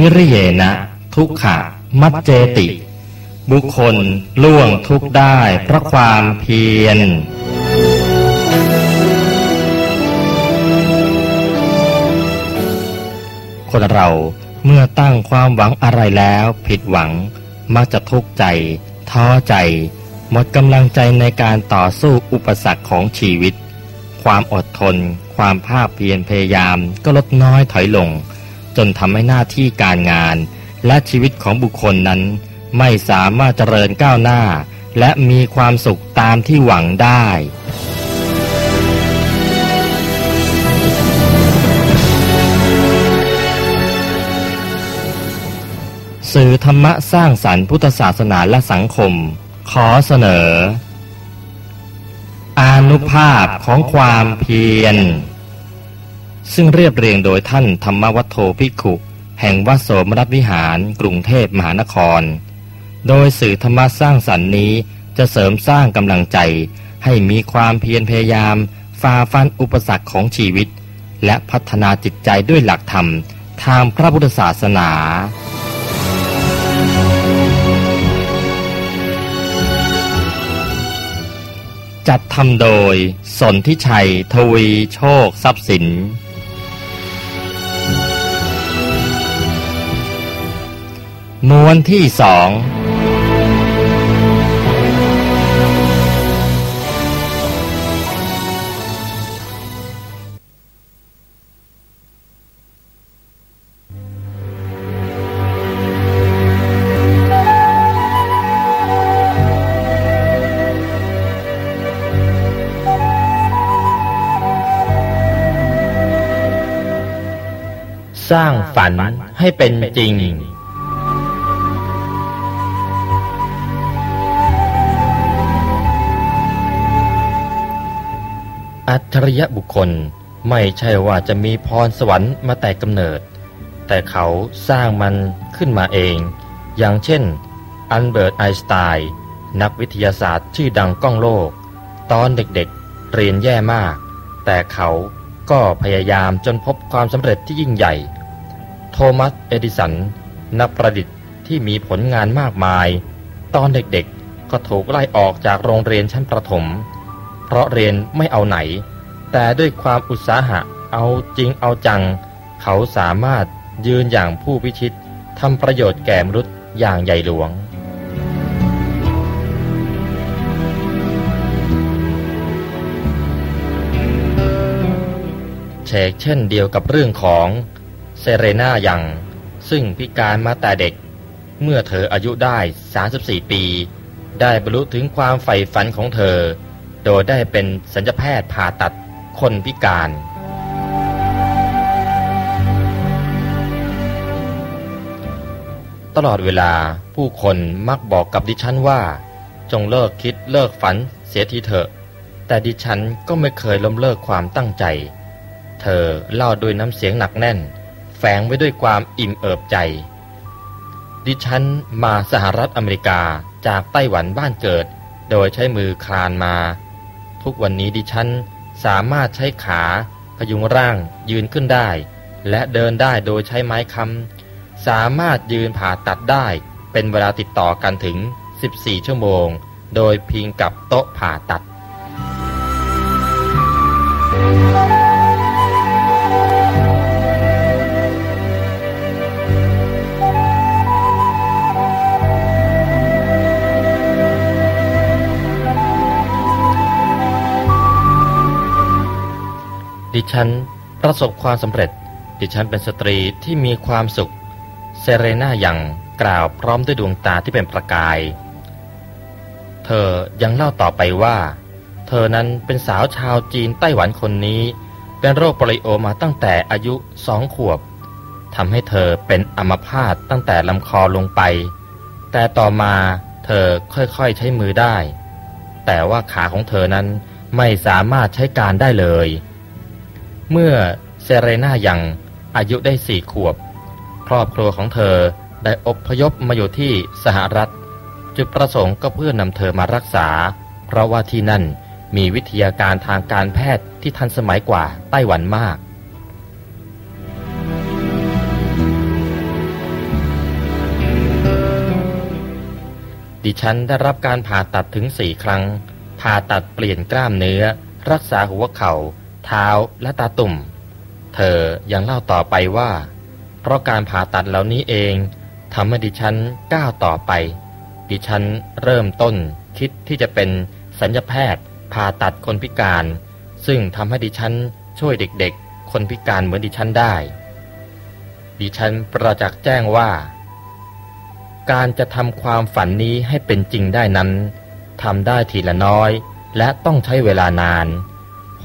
วิริเยนะ ทุกขะ มัจเจติ บุคคลล่วงทุกได้เพราะความเพียรคนเราเมื่อตั้งความหวังอะไรแล้วผิดหวัง มักจะทุกข์ใจ ท้อใจ หมดกำลังใจในการต่อสู้อุปสรรคของชีวิต ความอดทน ความภาคเพียรพยายามก็ลดน้อยถอยลง จนทำให้หน้าที่การงาน และชีวิตของบุคคลนั้น ไม่สามารถเจริญก้าวหน้า และมีความสุขตามที่หวังได้สื่อธรรมะสร้างสรรค์พุทธศาสนาและสังคม ขอเสนอ อานุภาพของความเพียร ซึ่งเรียบเรียงโดยท่านธรรมวัฒโธภิกขุ แห่งวัดโสมรัตวิหารกรุงเทพมหานคร โดยสื่อธรรมะสร้างสรรค์นี้จะเสริมสร้างกำลังใจ ให้มีความเพียรพยายามฝ่าฟันอุปสรรคของชีวิต และพัฒนาจิตใจด้วยหลักธรรม ทางพระพุทธศาสนา จัดทำโดย สนทิชัย ทวี โชค ทรัพย์สิน ม้วนที่สองสร้างฝันให้เป็นจริง อัจฉริยะบุคคลไม่ใช่ว่าจะมีพรสวรรค์มาแต่กำเนิด แต่เขาสร้างมันขึ้นมาเอง อย่างเช่น อันเบิร์ตไอน์สไตน์นักวิทยาศาสตร์ชื่อดังก้องโลก ตอนเด็กๆ เรียนแย่มาก แต่เขาก็พยายามจนพบความสำเร็จที่ยิ่งใหญ่ โทมัส เอดิสัน นักประดิษฐ์ที่มีผลงานมากมาย ตอนเด็กๆ ก็ถูกไล่ออกจากโรงเรียนชั้นประถม เพราะเรียนไม่เอาไหน แต่ด้วยความอุตสาหะเอาจริงเอาจัง เขาสามารถยืนอย่างผู้พิชิตทำประโยชน์แก่มนุษย์อย่างใหญ่หลวงเชกเช่นเดียวกับเรื่องของเซเรนายังซึ่งพิการมาแต่เด็ก เมื่อเธออายุได้ 34 ปี ได้บรรลุถึงความใฝ่ฝันของเธอ โดยได้เป็นสัญญแพทย์ผ่าตัดคนพิการ ตลอดเวลาผู้คนมักบอกกับดิฉันว่า จงเลิกคิดเลิกฝันเสียทีเถอะ แต่ดิฉันก็ไม่เคยล้มเลิกความตั้งใจ เธอเล่าด้วยน้ำเสียงหนักแน่น แฝงไว้ด้วยความอิ่มเอิบใจ ดิฉันมาสหรัฐอเมริกาจากไต้หวันบ้านเกิด โดยใช้มือคลานมา ทุกวันนี้ดิฉันสามารถใช้ขาพยุงร่างยืนขึ้นได้ และเดินได้โดยใช้ไม้คำสามารถยืนผ่าตัดได้ เป็นเวลาติดต่อกันถึง 14 ชั่วโมง โดยพิงกับโต๊ะผ่าตัด ดิฉันประสบความสำเร็จ ดิฉันเป็นสตรีที่มีความสุข เซเรนายังกล่าวพร้อมด้วยดวงตาที่เป็นประกาย เธอยังเล่าต่อไปว่า เธอนั้นเป็นสาวชาวจีนไต้หวันคนนี้ เป็นโรคโปลิโอมาตั้งแต่อายุสองขวบทำให้เธอเป็นอัมพาตตั้งแต่ลำคอลงไป แต่ต่อมาเธอค่อยๆใช้มือได้ แต่ว่าขาของเธอนั้นไม่สามารถใช้การได้เลย เมื่อเซเรน่ายังอายุได้สี่ขวบ ครอบครัวของเธอได้อบพยพมาอยู่ที่สหรัฐ จุดประสงค์ก็เพื่อนำเธอมารักษา เพราะว่าที่นั่นมีวิทยาการทางการแพทย์ที่ทันสมัยกว่าไต้หวันมาก ดิฉันได้รับการผ่าตัดถึงสี่ครั้ง ผ่าตัดเปลี่ยนกล้ามเนื้อ รักษาหัวเขา่า เท้าและตาตุ่ม เธอยังเล่าต่อไปว่า เพราะการผ่าตัดเหล่านี้เองทำให้ดิฉันก้าวต่อไป ดิฉันเริ่มต้นคิดที่จะเป็นสัญญแพทย์ผ่าตัดคนพิการ ซึ่งทำให้ดิฉันช่วยเด็กๆ คนพิการเหมือนดิฉันได้ ดิฉันประจักษ์แจ้งว่า การจะทำความฝันนี้ให้เป็นจริงได้นั้นทำได้ทีละน้อย และต้องใช้เวลานาน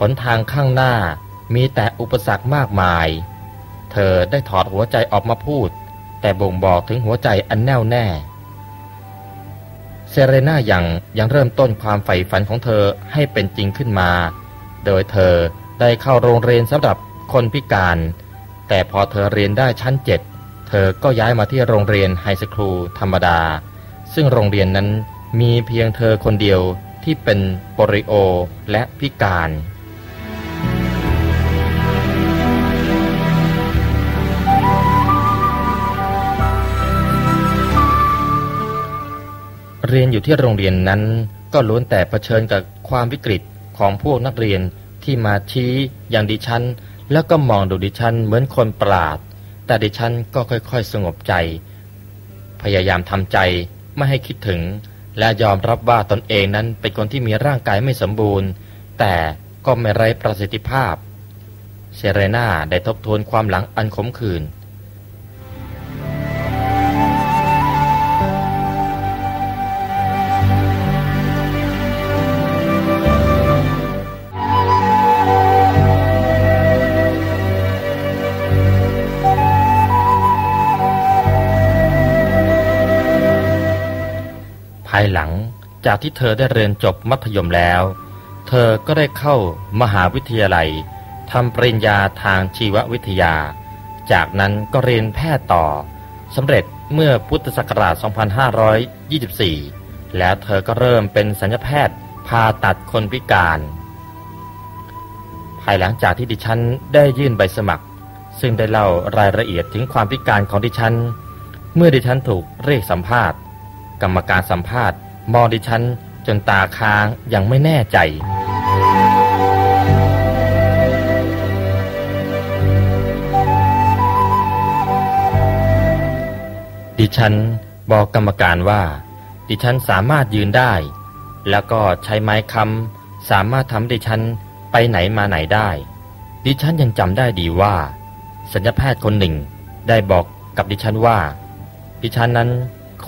นทางข้างหน้ามีแต่อุปสรรคมากมาย เธอได้ถอดหัวใจออกมาพูด แต่บ่งบอกถึงหัวใจอันแน่วแน่ เซเรนายังยังเริ่มต้นความใฝ่ฝันของเธอให้เป็นจริงขึ้นมา โดยเธอได้เข้าโรงเรียนสำหรับคนพิการ แต่พอเธอเรียนได้ชั้นเจ็ดเธอก็ย้ายมาที่โรงเรียนไฮสคูลธรรมดา ซึ่งโรงเรียนนั้นมีเพียงเธอคนเดียวที่เป็นโปริโอและพิการ รียนอยู่ที่โรงเรียนนั้น ก็ล้วนแต่เผชิญกับความวิกฤตของพวกนักเรียนที่มาชี้อย่างดิฉัน แล้วก็มองดูดิฉันเหมือนคนประหลาด แต่ดิฉันก็ค่อยๆ สงบใจ พยายามทำใจไม่ให้คิดถึง และยอมรับว่าตนเองนั้นเป็นคนที่มีร่างกายไม่สมบูรณ์ แต่ก็ไม่ไร้ประสิทธิภาพ เซเรนาได้ทบทวนความหลังอันขมขื่นายหลังจากที่เธอได้เรียนจบมัธยมแล้ว เธอก็ได้เข้ามหาวิทยาลัยทำปริญญาทางชีววิทยา จากนั้นก็เรียนแพทย์ต่อสำเร็จเมื่อพุทธศักราช 2524 แล้วเธอก็เริ่มเป็นสัญญแพทย์ผ่าตัดคนพิการ ภายหลังจากที่ดิฉันได้ยื่นใบสมัคร ซึ่งได้เล่ารายละเอียดถึงความพิการของดิฉัน เมื่อดิฉันถูกเรียกสัมภาษณ์ กรรมการสัมภาษณ์มองดิฉันจนตาค้างยังไม่แน่ใจ ดิฉันบอกกรรมการว่า ดิฉันสามารถยืนได้ แล้วก็ใช้ไม้คำสามารถทำดิฉันไปไหนมาไหนได้ ดิฉันยังจำได้ดีว่า สัญญาแพทย์คนหนึ่งได้บอกกับดิฉันว่า ดิฉันนั้น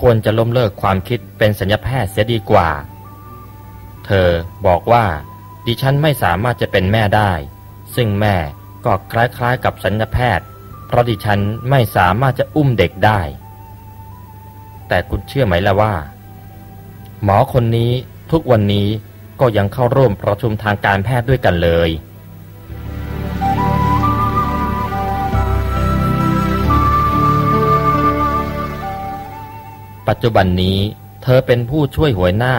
ควรจะล้มเลิกความคิดเป็นสัญญาแพทย์เสียดีกว่า เธอบอกว่า ดิฉันไม่สามารถจะเป็นแม่ได้ ซึ่งแม่ก็คล้ายๆกับสัญญาแพทย์ เพราะดิฉันไม่สามารถจะอุ้มเด็กได้ แต่คุณเชื่อไหมล่ะว่า หมอคนนี้ทุกวันนี้ก็ยังเข้าร่วมประชุมทางการแพทย์ด้วยกันเลย ปัจจุบันนี้เธอเป็นผู้ช่วยหัวหน้า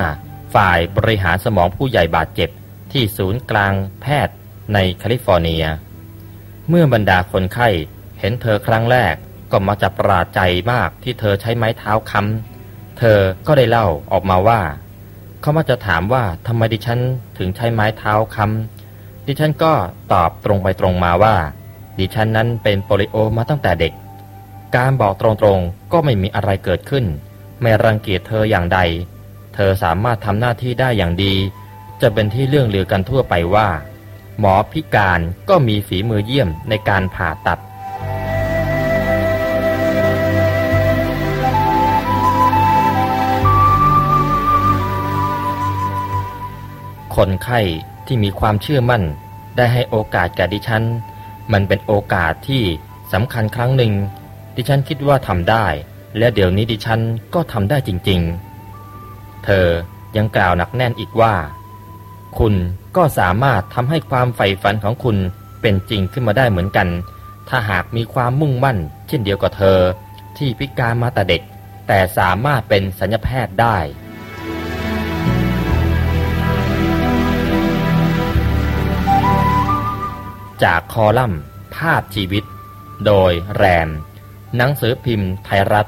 ฝ่ายบริหารสมองผู้ใหญ่บาดเจ็บ ที่ศูนย์กลางแพทย์ในแคลิฟอร์เนีย เมื่อบรรดาคนไข้เห็นเธอครั้งแรกก็มาจะประหลาดใจมากที่เธอใช้ไม้เท้าค้ำเธอก็ได้เล่าออกมาว่าเขามาจะถามว่าทำไมดิฉันถึงใช้ไม้เท้าค้ำดิฉันก็ตอบตรงไปตรงมาว่า ดิฉันนั้นเป็นโปลิโอมาตั้งแต่เด็ก การบอกตรงๆก็ไม่มีอะไรเกิดขึ้น ไม่รังเกียจเธออย่างใด เธอสามารถทำหน้าที่ได้อย่างดี จะเป็นที่เรื่องลือกันทั่วไปว่า หมอพิการก็มีฝีมือเยี่ยมในการผ่าตัดคนไข้ที่มีความเชื่อมั่น ได้ให้โอกาสแก่ดิฉัน มันเป็นโอกาสที่สำคัญครั้งหนึ่ง ดิฉันคิดว่าทำได้ และเดี๋ยวนี้ดิฉันก็ทำได้จริงๆ เธอยังกล่าวหนักแน่นอีกว่า คุณก็สามารถทำให้ความใฝ่ฝันของคุณเป็นจริงขึ้นมาได้เหมือนกัน ถ้าหากมีความมุ่งมั่น เช่นเดียวกับเธอ ที่พิการมาแต่เด็ก แต่สามารถเป็นสัญญแพทย์ได้จากคอลัมน์ ภาพชีวิต โดยแรม หนังสือพิมพ์ไทยรัฐ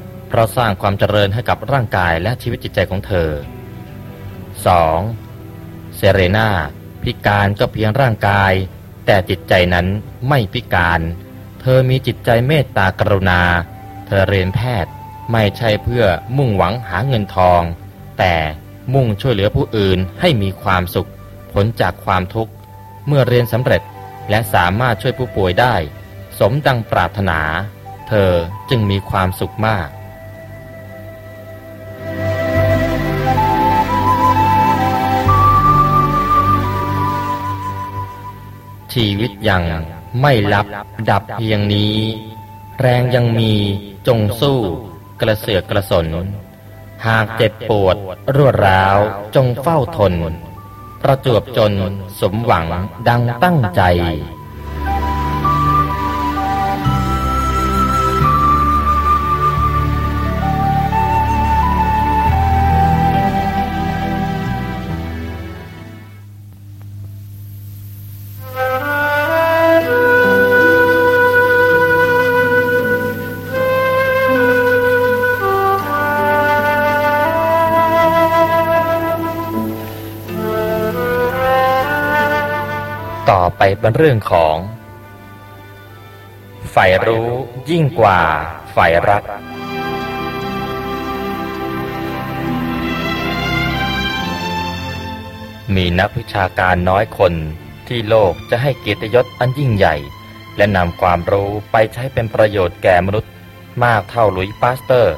เพราะสร้างความเจริญให้กับร่างกายและชีวิตจิตใจของเธอ 2. เซเรนาพิการก็เพียงร่างกาย แต่จิตใจนั้นไม่พิการ เธอมีจิตใจเมตตากรุณา เธอเรียนแพทย์ไม่ใช่เพื่อมุ่งหวังหาเงินทอง แต่มุ่งช่วยเหลือผู้อื่นให้มีความสุขผลจากความทุกข์ เมื่อเรียนสำเร็จและสามารถช่วยผู้ป่วยได้ สมดังปรารถนา เธอจึงมีความสุขมาก ชีวิตยังไม่ลับดับเพียงนี้ แรงยังมีจงสู้กระเสือกกระสน หากเจ็บปวดรวดร้าวจงเฝ้าทน ประจวบจนสมหวังดังตั้งใจ่อไปเป็นเรื่องของฝ่ายรู้ยิ่งกว่าฝ่ายรัก มีนักวิชาการน้อยคนที่โลกจะให้เกียรติยศอันยิ่งใหญ่ และนำความรู้ไปใช้เป็นประโยชน์แก่มนุษย์มากเท่าลุยปาสเตอร์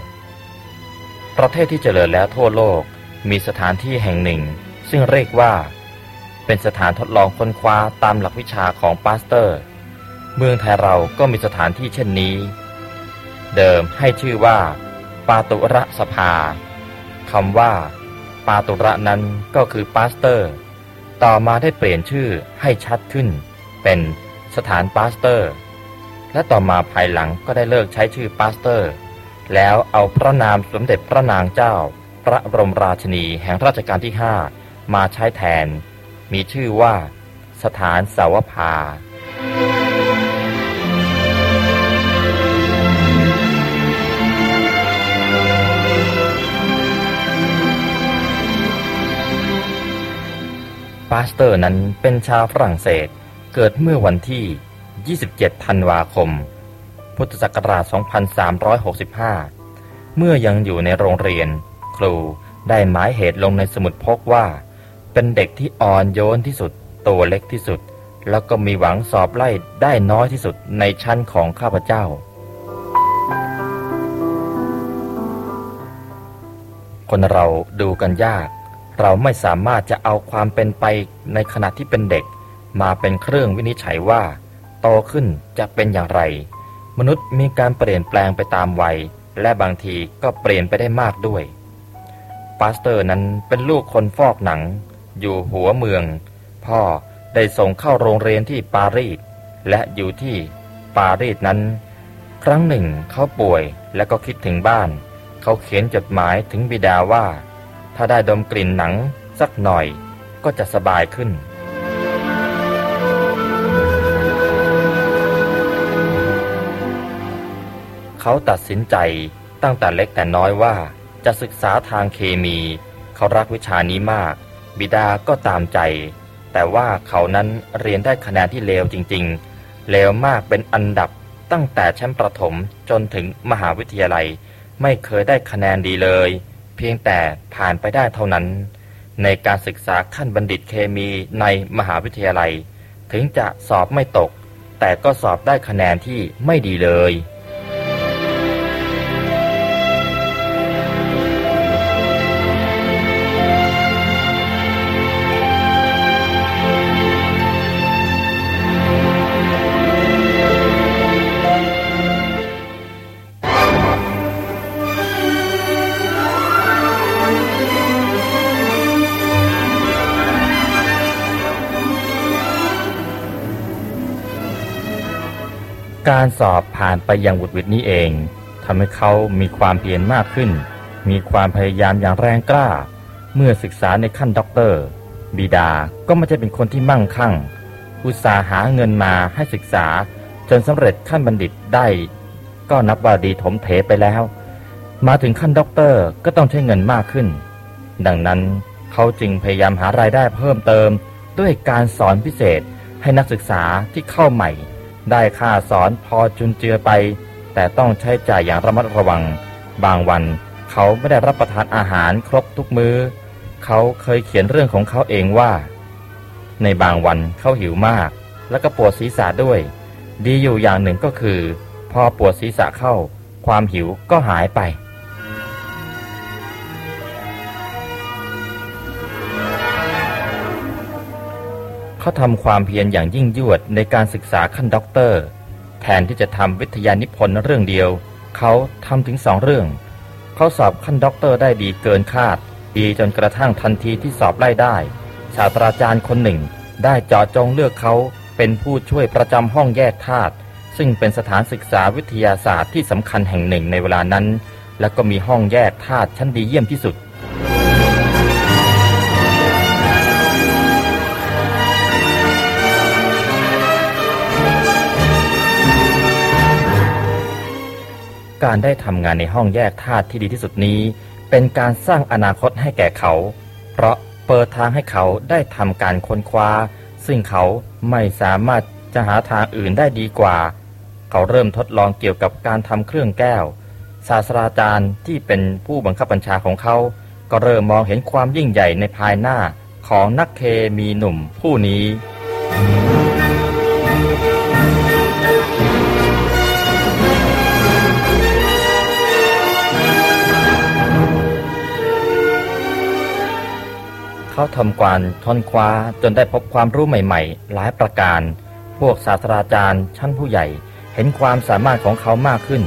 ประเทศที่เจริญแล้วทั่วโลกมีสถานที่แห่งหนึ่ง ซึ่งเรียกว่า เป็นสถานทดลองค้นคว้าตามหลักวิชาของปาสเตอร์ เมืองไทยเราก็มีสถานที่เช่นนี้ เดิมให้ชื่อว่า ปาสตุระสภาคำว่า ปาสตุระนั้นก็คือปาสเตอร์ ต่อมาได้เปลี่ยนชื่อให้ชัดขึ้น เป็นสถานปาสเตอร์ และต่อมาภายหลังก็ได้เลิกใช้ชื่อปาสเตอร์ แล้วเอาพระนามสมเด็จพระนางเจ้า พระบรมราชินีแห่งรัชกาลที่ห้ามาใช้แทน มีชื่อว่าสถานเสาวภาปาสเตอร์นั้นเป็นชาวฝรั่งเศส เกิดเมื่อวันที่ 27 ธันวาคม พุทธศักราช 2365 เมื่อยังอยู่ในโรงเรียน ครูได้หมายเหตุลงในสมุดพกว่า เป็นเด็กที่อ่อนโยนที่สุด ตัวเล็กที่สุด แล้วก็มีหวังสอบไล่ได้น้อยที่สุดในชั้นของข้าพเจ้า คนเราดูกันยาก เราไม่สามารถจะเอาความเป็นไปในขณะที่เป็นเด็ก มาเป็นเครื่องวินิจฉัยว่า โตขึ้นจะเป็นอย่างไร มนุษย์มีการเปลี่ยนแปลงไปตามวัย และบางทีก็เปลี่ยนไปได้มากด้วย ปาสเตอร์นั้นเป็นลูกคนฟอกหนัง อยู่หัวเมือง พ่อได้ส่งเข้าโรงเรียนที่ปารีสและอยู่ที่ปารีสนั้น ครั้งหนึ่งเขาป่วยและก็คิดถึงบ้าน เขาเขียนจดหมายถึงบิดาว่า ถ้าได้ดมกลิ่นหนังสักหน่อยก็จะสบายขึ้นเขาตัดสินใจตั้งแต่เล็กแต่น้อยว่าจะศึกษาทางเคมี เขารักวิชานี้มาก บิดาก็ตามใจ แต่ว่าเขานั้นเรียนได้คะแนนที่เลวจริงๆ เลวมากเป็นอันดับตั้งแต่ชั้นประถมจนถึงมหาวิทยาลัย ไม่เคยได้คะแนนดีเลย เพียงแต่ผ่านไปได้เท่านั้น ในการศึกษาขั้นบัณฑิตเคมีในมหาวิทยาลัย ถึงจะสอบไม่ตก แต่ก็สอบได้คะแนนที่ไม่ดีเลย การสอบผ่านไปอย่างหวุดหวิดนี้เองทำให้เขามีความเพียรมากขึ้น มีความพยายามอย่างแรงกล้า เมื่อศึกษาในขั้นด็อกเตอร์ บิดาก็ไม่ใช่เป็นคนที่มั่งคั่ง อุตส่าห์หาเงินมาให้ศึกษาจนสำเร็จขั้นบัณฑิตได้ ก็นับว่าดีถมเถไปแล้ว มาถึงขั้นด็อกเตอร์ก็ต้องใช้เงินมากขึ้น ดังนั้นเขาจึงพยายามหารายได้เพิ่มเติม ด้วยการสอนพิเศษให้นักศึกษาที่เข้าใหม่ ได้ค่าสอนพอจุนเจือไป แต่ต้องใช้จ่ายอย่างระมัดระวัง บางวันเขาไม่ได้รับประทานอาหารครบทุกมือ้อ เขาเคยเขียนเรื่องของเขาเองว่า ในบางวันเขาหิวมาก และก็ปวดศีรษะด้วย ดีอยู่อย่างหนึ่งก็คือ พอปวดศีรษะเข้า ความหิวก็หายไป เขาทำความเพียรอย่างยิ่งยวดในการศึกษาขั้นด็อกเตอร์ แทนที่จะทำวิทยานิพนธ์เรื่องเดียว เขาทำถึงสองเรื่อง เขาสอบขั้นด็อกเตอร์ได้ดีเกินคาด ดีจนกระทั่งทันทีที่สอบไล่ได้ ศาสตราจารย์คนหนึ่ง ได้เจาะจงเลือกเขาเป็นผู้ช่วยประจำห้องแยกธาตุซึ่งเป็นสถานศึกษาวิทยาศาสตร์ที่สำคัญแห่งหนึ่งในเวลานั้น และก็มีห้องแยกธาตุชั้นดีเยี่ยมที่สุด การได้ทำงานในห้องแยกธาตุที่ดีที่สุดนี้ เป็นการสร้างอนาคตให้แก่เขา เพราะเปิดทางให้เขาได้ทำการค้นคว้า ซึ่งเขาไม่สามารถจะหาทางอื่นได้ดีกว่า เขาเริ่มทดลองเกี่ยวกับการทำเครื่องแก้ว ศาสตราจารย์ที่เป็นผู้บังคับบัญชาของเขา ก็เริ่มมองเห็นความยิ่งใหญ่ในภายหน้าของนักเคมีหนุ่มผู้นี้ เขาทำกวานทอนคว้าจนได้พบความรู้ใหม่ๆ หลายประการ พวกศาสตราจารย์ชั้นผู้ใหญ่เห็นความสามารถของเขามากขึ้น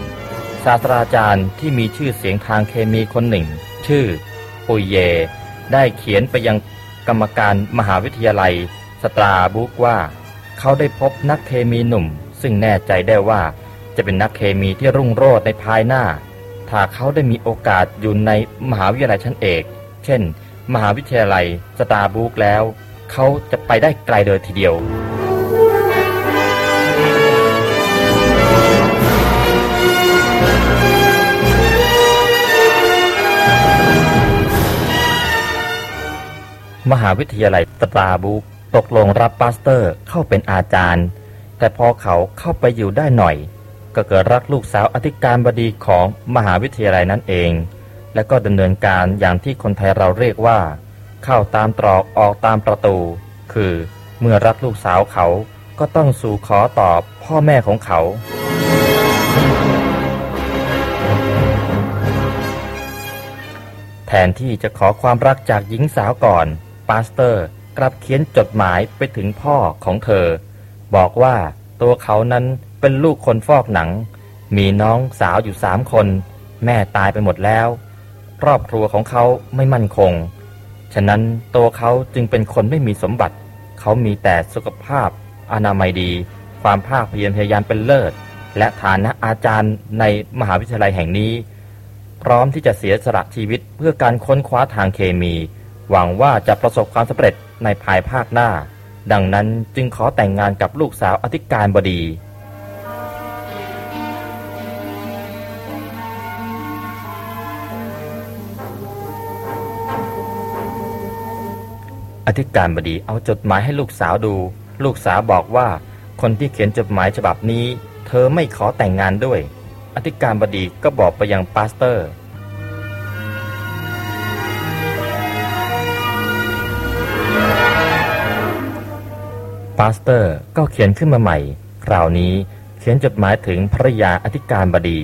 ศาสตราจารย์ที่มีชื่อเสียงทางเคมีคนหนึ่ง ชื่อปุยเย ได้เขียนไปยังกรรมการมหาวิทยาลัย สตราบุกว่า เขาได้พบนักเคมีหนุ่ม ซึ่งแน่ใจได้ว่าจะเป็นนักเคมีที่รุ่งโรจน์ในภายหน้า ถ้าเขาได้มีโอกาสอยู่ในมหาวิทยาลัยชั้นเอก เช่น มหาวิทยาลัยสตราสบูร์กแล้ว เขาจะไปได้ไกลเลยทีเดียว มหาวิทยาลัยสตราสบูร์กตกลงรับปาสเตอร์เข้าเป็นอาจารย์ แต่พอเขาเข้าไปอยู่ได้หน่อย ก็เกิดรักลูกสาวอธิการบดีของมหาวิทยาลัยนั้นเอง และก็ดำเนินการอย่างที่คนไทยเราเรียกว่า เข้าตามตรอกออกตามประตู คือเมื่อรักลูกสาวเขาก็ต้องสู่ขอต่อพ่อแม่ของเขา แทนที่จะขอความรักจากหญิงสาวก่อนปาสเตอร์กลับเขียนจดหมายไปถึงพ่อของเธอ บอกว่าตัวเขานั้นเป็นลูกคนฟอกหนัง มีน้องสาวอยู่สามคน แม่ตายไปหมดแล้ว ครอบครัวของเขาไม่มั่นคง ฉะนั้นตัวเขาจึงเป็นคนไม่มีสมบัติ เขามีแต่สุขภาพ อนามัยดี ความภาคเพียรพยายามเป็นเลิศ และฐานะอาจารย์ในมหาวิทยาลัยแห่งนี้ พร้อมที่จะเสียสละชีวิตเพื่อการค้นคว้าทางเคมี หวังว่าจะประสบความสำเร็จในภายภาคหน้า ดังนั้นจึงขอแต่งงานกับลูกสาวอธิการบดี อธิการบดีเอาจดหมายให้ลูกสาวดู ลูกสาวบอกว่า คนที่เขียนจดหมายฉบับนี้ เธอไม่ขอแต่งงานด้วย อธิการบดีก็บอกไปยังปาสเตอร์ปาสเตอร์ก็เขียนขึ้นมาใหม่ คราวนี้เขียนจดหมายถึงภรยาอธิการบดี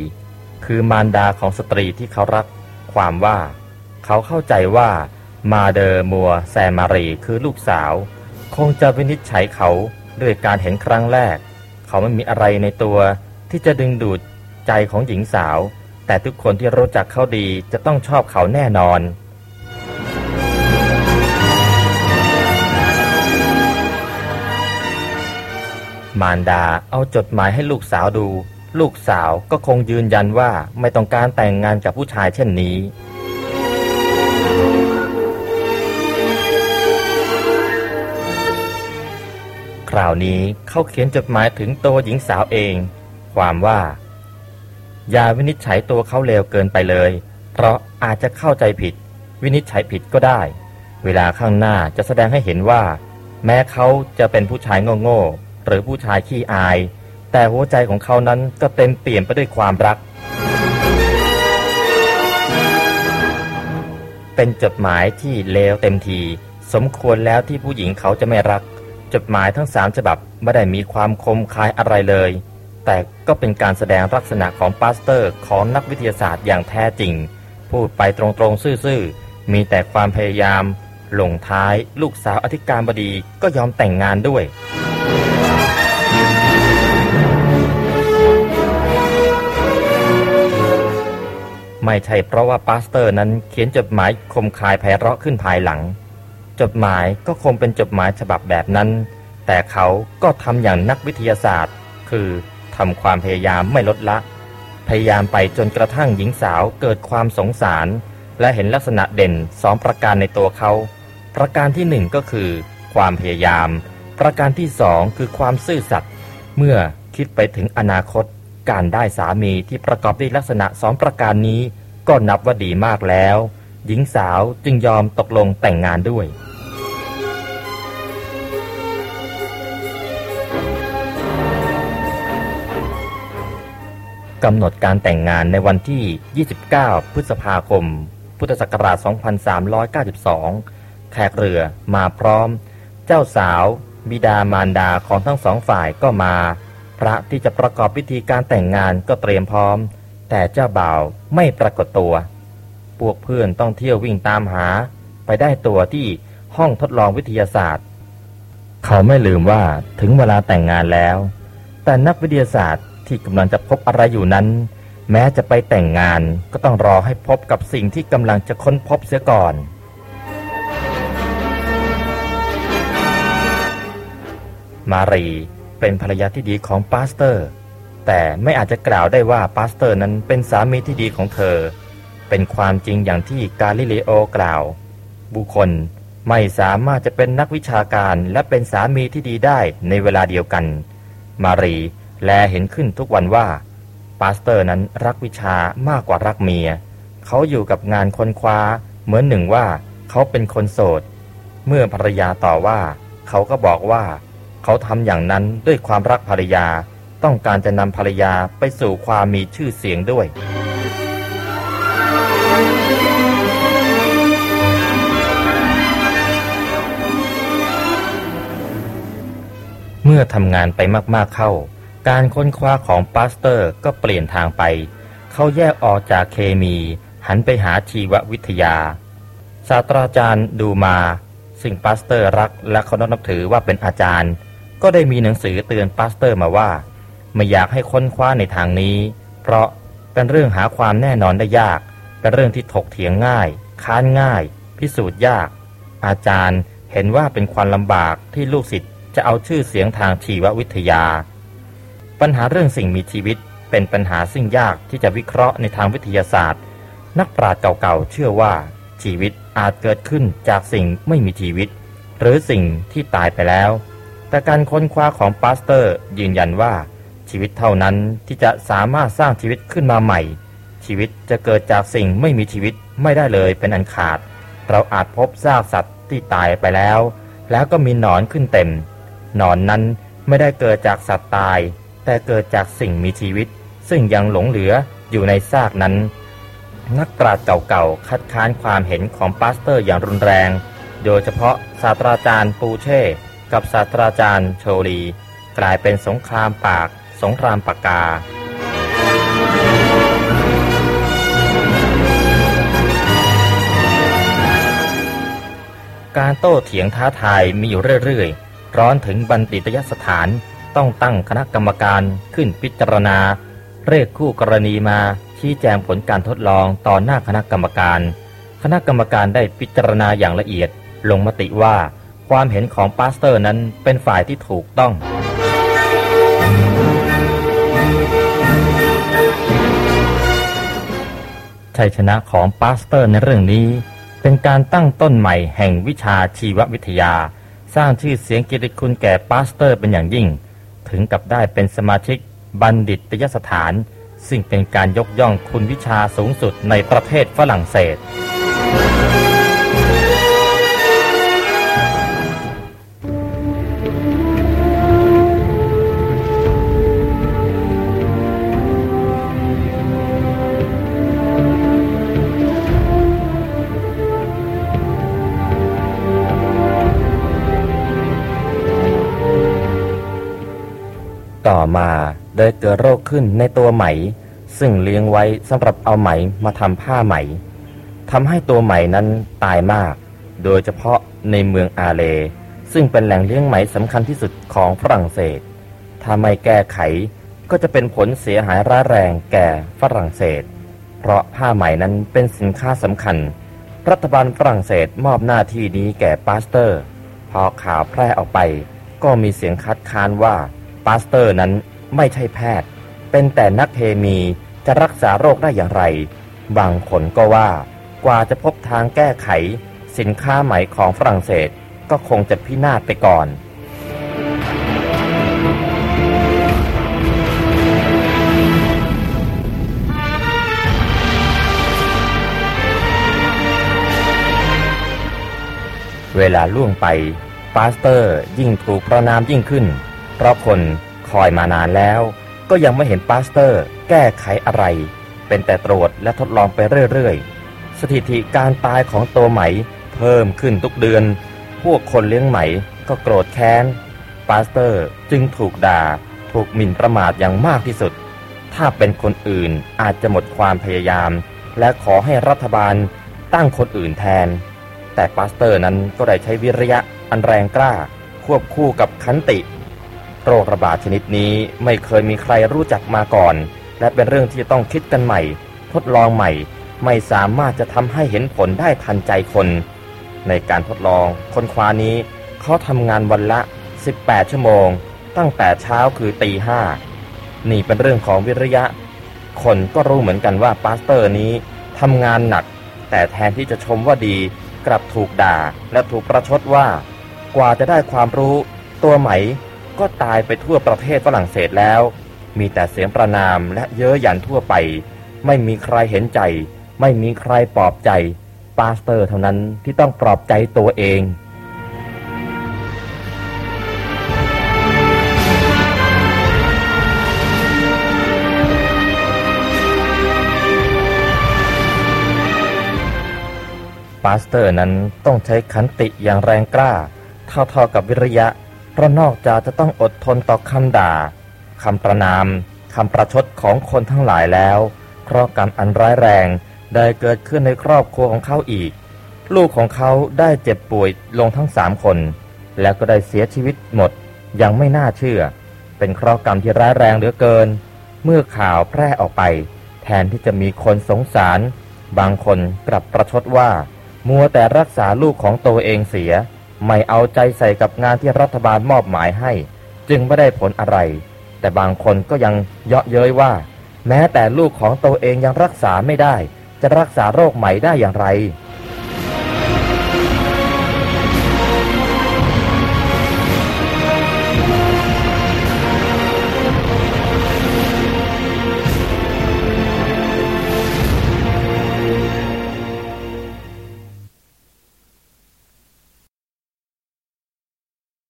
คือมารดาของสตรีที่เขารัก ความว่า เขาเข้าใจว่า Mademoiselle มารีคือลูกสาว คงจะวินิจฉัยเขาด้วยการเห็นครั้งแรก เขาไม่มีอะไรในตัว ที่จะดึงดูดใจของหญิงสาว แต่ทุกคนที่รู้จักเขาดีจะต้องชอบเขาแน่นอน มารดาเอาจดหมายให้ลูกสาวดู ลูกสาวก็คงยืนยันว่าไม่ต้องการแต่งงานกับผู้ชายเช่นนี้ คราวนี้เขาเขียนจดหมายถึงตัวหญิงสาวเอง ความว่า อย่าวินิจฉัยตัวเขาเลวเกินไปเลย เพราะอาจจะเข้าใจผิด วินิจฉัยผิดก็ได้ เวลาข้างหน้าจะแสดงให้เห็นว่า แม้เขาจะเป็นผู้ชายโง่ๆหรือผู้ชายขี้อาย แต่หัวใจของเขานั้นก็เต็มเปี่ยมไปด้วยความรัก เป็นจดหมายที่เลวเต็มที สมควรแล้วที่ผู้หญิงเขาจะไม่รัก จดหมายทั้งสามฉบับไม่ได้มีความคมคายอะไรเลย แต่ก็เป็นการแสดงลักษณะของปาสเตอร์ของนักวิทยาศาสตร์อย่างแท้จริง พูดไปตรงๆซื่อๆ มีแต่ความพยายาม ลงท้ายลูกสาวอธิการบดีก็ยอมแต่งงานด้วยไม่ใช่เพราะว่าปาสเตอร์นั้นเขียนจดหมายคมคายไพเราะขึ้นภายหลัง จดหมายก็คงเป็นจดหมายฉบับแบบนั้น แต่เขาก็ทำอย่างนักวิทยาศาสตร์ คือทำความพยายามไม่ลดละ พยายามไปจนกระทั่งหญิงสาวเกิดความสงสาร และเห็นลักษณะเด่นสองประการในตัวเขา ประการที่หนึ่งก็คือ ความพยายาม ประการที่สองคือความซื่อสัตย์เมื่อคิดไปถึงอนาคต การได้สามีที่ประกอบด้วยลักษณะสองประการนี้ ก็นับว่าดีมากแล้ว หญิงสาวจึงยอมตกลงแต่งงานด้วย กำหนดการแต่งงานในวันที่ 29 พฤษภาคม พุทธศักราช 2392 แขกเรือมาพร้อม เจ้าสาว บิดามารดาของทั้งสองฝ่ายก็มา พระที่จะประกอบพิธีการแต่งงานก็เตรียมพร้อม แต่เจ้าบ่าวไม่ปรากฏตัว พวกเพื่อนต้องเที่ยววิ่งตามหา ไปได้ตัวที่ห้องทดลองวิทยาศาสตร์ เขาไม่ลืมว่าถึงเวลาแต่งงานแล้ว แต่นักวิทยาศาสตร์ที่กำลังจะพบอะไรอยู่นั้น แม้จะไปแต่งงานก็ต้องรอให้พบกับสิ่งที่กำลังจะค้นพบเสียก่อนมารีเป็นภรรยาที่ดีของปาสเตอร์ แต่ไม่อาจจะกล่าวได้ว่าปาสเตอร์นั้นเป็นสามีที่ดีของเธอ เป็นความจริงอย่างที่กาลิเลโอกล่าว บุคคลไม่สามารถจะเป็นนักวิชาการและเป็นสามีที่ดีได้ในเวลาเดียวกัน มารีแลเห็นขึ้นทุกวันว่า ปาสเตอร์นั้นรักวิชามากกว่ารักเมีย เขาอยู่กับงานค้นคว้า เหมือนหนึ่งว่าเขาเป็นคนโสด เมื่อภรรยาต่อว่า เขาก็บอกว่า เขาทำอย่างนั้นด้วยความรักภรรยา ต้องการจะนำภรรยาไปสู่ความมีชื่อเสียงด้วย เมื่อทำงานไปมากๆเข้า การค้นคว้าของปาสเตอร์ก็เปลี่ยนทางไป เขาแยกออกจากเคมี หันไปหาชีววิทยา ศาสตราจารย์ดูมา ซึ่งปาสเตอร์รักและเคารพนับถือว่าเป็นอาจารย์ ก็ได้มีหนังสือเตือนปาสเตอร์มาว่า ไม่อยากให้ค้นคว้าในทางนี้ เพราะเป็นเรื่องหาความแน่นอนได้ยาก เป็นเรื่องที่ถกเถียงง่าย ค้านง่าย พิสูจน์ยาก อาจารย์เห็นว่าเป็นความลำบากที่ลูกศิษย์ จะเอาชื่อเสียงทางชีววิทยา ปัญหาเรื่องสิ่งมีชีวิตเป็นปัญหาซึ่งยากที่จะวิเคราะห์ในทางวิทยาศาสตร์ นักปราชญ์เก่าๆ เชื่อว่าชีวิตอาจเกิดขึ้นจากสิ่งไม่มีชีวิต หรือสิ่งที่ตายไปแล้ว แต่การค้นคว้าของปาสเตอร์ยืนยันว่าชีวิตเท่านั้นที่จะสามารถสร้างชีวิตขึ้นมาใหม่ ชีวิตจะเกิดจากสิ่งไม่มีชีวิตไม่ได้เลยเป็นอันขาด เราอาจพบซากสัตว์ที่ตายไปแล้ว แล้วก็มีหนอนขึ้นเต็ม หนอนนั้นไม่ได้เกิดจากสัตว์ตาย แต่เกิดจากสิ่งมีชีวิต ซึ่งยังหลงเหลืออยู่ในซากนั้น นักปราชญ์เก่าๆคัดค้านความเห็นของปาสเตอร์อย่างรุนแรง โดยเฉพาะศาสตราจารย์ปูเช่ กับศาสตราจารย์โชลี กลายเป็นสงครามปาก สงครามปากกาการโต้เถียงท้าทายมีอยู่เรื่อยๆ ร้อนถึงบัณฑิตยสถานต้องตั้งคณะกรรมการขึ้นพิจารณา เรียกคู่กรณีมาชี้แจงผลการทดลองต่อหน้าคณะกรรมการ คณะกรรมการได้พิจารณาอย่างละเอียด ลงมติว่าความเห็นของปาสเตอร์นั้นเป็นฝ่ายที่ถูกต้อง ชัยชนะของปาสเตอร์ในเรื่องนี้ เป็นการตั้งต้นใหม่แห่งวิชาชีววิทยา สร้างชื่อเสียงกิติคุณแก่ปาสเตอร์เป็นอย่างยิ่ง ถึงกับได้เป็นสมาชิกบัณฑิตยสถาน ซึ่งเป็นการยกย่องคุณวิชาสูงสุดในประเทศฝรั่งเศส ได้เกิดโรคขึ้นในตัวไหม ซึ่งเลี้ยงไว้สำหรับเอาไหมมาทำผ้าไหมทำให้ตัวไหมนั้นตายมาก โดยเฉพาะในเมืองอาเล ซึ่งเป็นแหล่งเลี้ยงไหมสำคัญที่สุดของฝรั่งเศส ถ้าไม่แก้ไขก็จะเป็นผลเสียหายร้ายแรงแก่ฝรั่งเศส เพราะผ้าไหมนั้นเป็นสินค้าสำคัญ รัฐบาลฝรั่งเศสมอบหน้าที่นี้แก่ปาสเตอร์ พอข่าวแพร่ออกไป ก็มีเสียงคัดค้านว่าปาสเตอร์นั้น ไม่ใช่แพทย์ เป็นแต่นักเคมีจะรักษาโรคได้อย่างไร บางคนก็ว่ากว่าจะพบทางแก้ไข สินค้าไหมของฝรั่งเศสก็คงจะพินาศไปก่อนเวลาล่วงไป ปาสเตอร์ยิ่งถูกประณามยิ่งขึ้น เพราะคน คอยมานานแล้ว ก็ยังไม่เห็นปาสเตอร์ แก้ไขอะไร เป็นแต่ตรวจและทดลองไปเรื่อยๆ สถิติการตายของตัวไหมเพิ่มขึ้นทุกเดือน พวกคนเลี้ยงไหมก็โกรธแค้น ปาสเตอร์จึงถูกด่า ถูกหมิ่นประมาทอย่างมากที่สุด ถ้าเป็นคนอื่นอาจจะหมดความพยายาม และขอให้รัฐบาลตั้งคนอื่นแทน แต่ปาสเตอร์นั้นก็ได้ใช้วิริยะอันแรงกล้า ควบคู่กับขันติ โรคระบาดชนิดนี้ไม่เคยมีใครรู้จักมาก่อน และเป็นเรื่องที่ต้องคิดกันใหม่ ทดลองใหม่ ไม่สามารถจะทำให้เห็นผลได้ทันใจคน ในการทดลองค้นคว้านี้เขาทำงานวันละ 18 ชั่วโมง ตั้งแต่เช้าคือตีห้านี่เป็นเรื่องของวิริยะ คนก็รู้เหมือนกันว่าปาสเตอร์นี้ทำงานหนัก แต่แทนที่จะชมว่าดี กลับถูกด่าและถูกประชดว่า กว่าจะได้ความรู้ ตัวไหม ก็ตายไปทั่วประเทศฝรั่งเศสแล้ว มีแต่เสียงประณามและเย้ยหยันทั่วไป ไม่มีใครเห็นใจ ไม่มีใครปลอบใจ ปาสเตอร์เท่านั้นที่ต้องปลอบใจตัวเองปาสเตอร์นั้นต้องใช้ขันติอย่างแรงกล้า เท่าๆกับวิริยะ เพราะนอกจากจะต้องอดทนต่อคำด่าคำประณามคำประชดของคนทั้งหลายแล้วเคราะห์กรรมอันร้ายแรงได้เกิดขึ้นในครอบครัวของเขาอีก ลูกของเขาได้เจ็บป่วยลงทั้งสามคน แล้วก็ได้เสียชีวิตหมดอย่างไม่น่าเชื่อ เป็นเคราะห์กรรมที่ร้ายแรงเหลือเกิน เมื่อข่าวแพร่ออกไป แทนที่จะมีคนสงสาร บางคนกลับประชดว่า มัวแต่รักษาลูกของตัวเองเสีย ไม่เอาใจใส่กับงานที่รัฐบาลมอบหมายให้ จึงไม่ได้ผลอะไร แต่บางคนก็ยังเยาะเย้ยว่า แม้แต่ลูกของตัวเองยังรักษาไม่ได้ จะรักษาโรคใหม่ได้อย่างไร